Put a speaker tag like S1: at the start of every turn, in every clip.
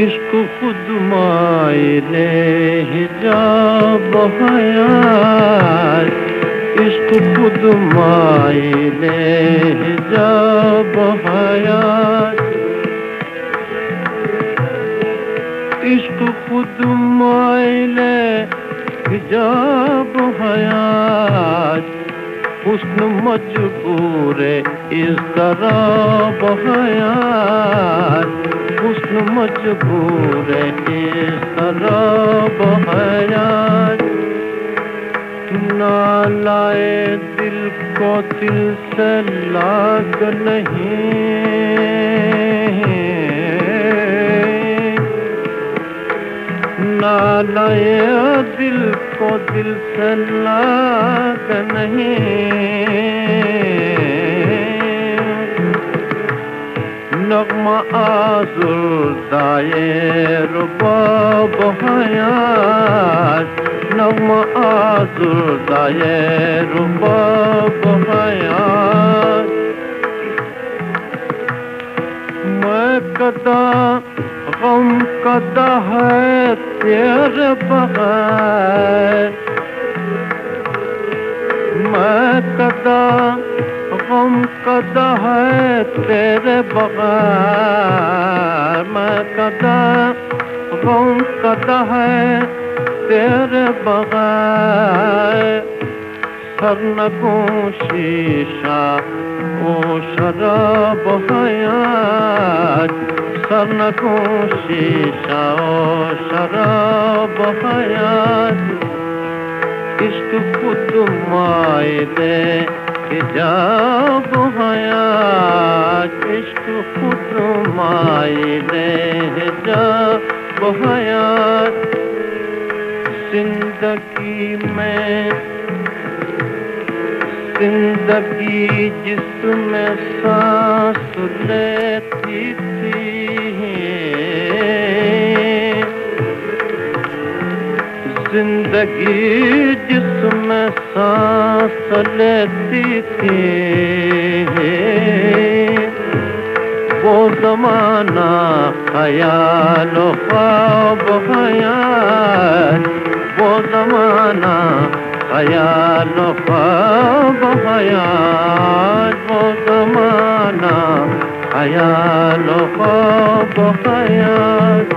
S1: इश्क खुद मायने हिजाब हयात इश्क खुद मायने हिजाब हयात इश्क खुद मायने हयात हुस्न मजबूर, इस तरह बहयात हुस्न मजबूर, इस तरह बहयात नालाए दिल को दिल से लाग नहीं। नालाए दिल को दिल से लाग नहीं। नगमा आजुर्दाए रुबाब हयात नगमा आजुर्दाए रुबाब हयात मैं कदा गम कदा है तेरे बगैर मैं कदा गम कदा है तेरे बगैर मैं कदा गम कदा है तेरे बगैर सर नगो शीशा ओ शराब हयात सर नगो शीशा ओ शराब हयात इश्क खुद मायने हिजाब हयात इश्क खुद मायने हिजाब हयात जिंदगी में ज़िंदगी जिसमें सांस लेती थी ज़िंदगी जिसमें सांस लेती थी वो जमाना ख्याल ख्वाब हयात वो जमाना ख्याल ख्वाब हयात वो जमाना ख्याल ख्वाब हयात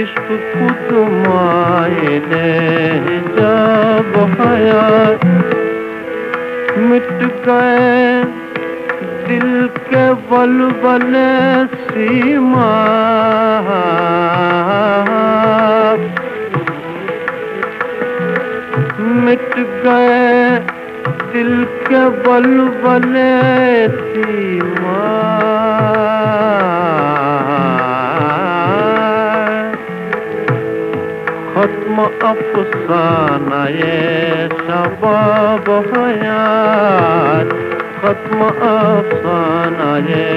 S1: इश्क खुद मायने जब हयात मिट गए दिल के बलबले सीमा। मिट गए दिल के बलबले सीमा खत्म अफसाना ये शबाब हयात खत्म अफसाना ये